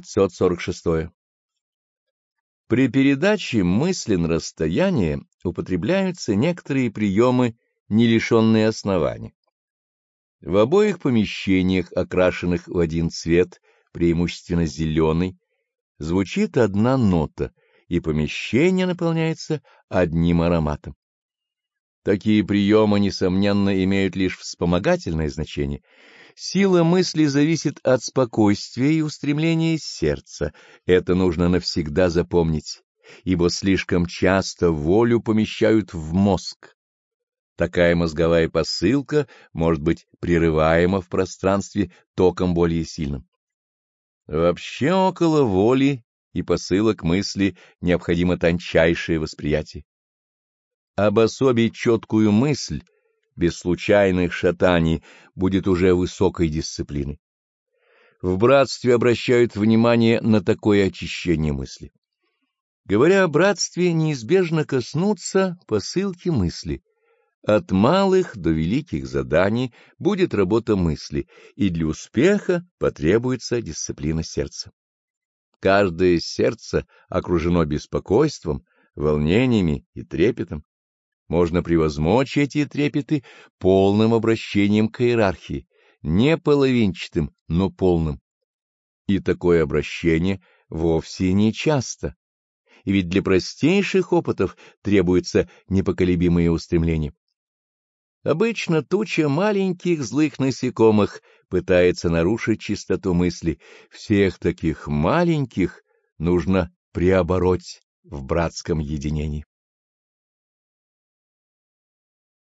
546. При передаче мысли на расстояние употребляются некоторые приемы, не лишенные основания. В обоих помещениях, окрашенных в один цвет, преимущественно зеленый, звучит одна нота, и помещение наполняется одним ароматом. Такие приемы, несомненно, имеют лишь вспомогательное значение. Сила мысли зависит от спокойствия и устремления сердца. Это нужно навсегда запомнить, ибо слишком часто волю помещают в мозг. Такая мозговая посылка может быть прерываема в пространстве током более сильным. Вообще около воли и посылок мысли необходимо тончайшее восприятие. Обособить четкую мысль без случайных шатаний будет уже высокой дисциплиной. В братстве обращают внимание на такое очищение мысли. Говоря о братстве, неизбежно коснуться посылки мысли. От малых до великих заданий будет работа мысли, и для успеха потребуется дисциплина сердца. Каждое сердце окружено беспокойством, волнениями и трепетом можно превозмочь эти трепеты полным обращением к иерархии, не половинчатым, но полным. И такое обращение вовсе не часто, и ведь для простейших опытов требуется непоколебимое устремление. Обычно туча маленьких злых насекомых пытается нарушить чистоту мысли. Всех таких маленьких нужно преобороть в братском единении.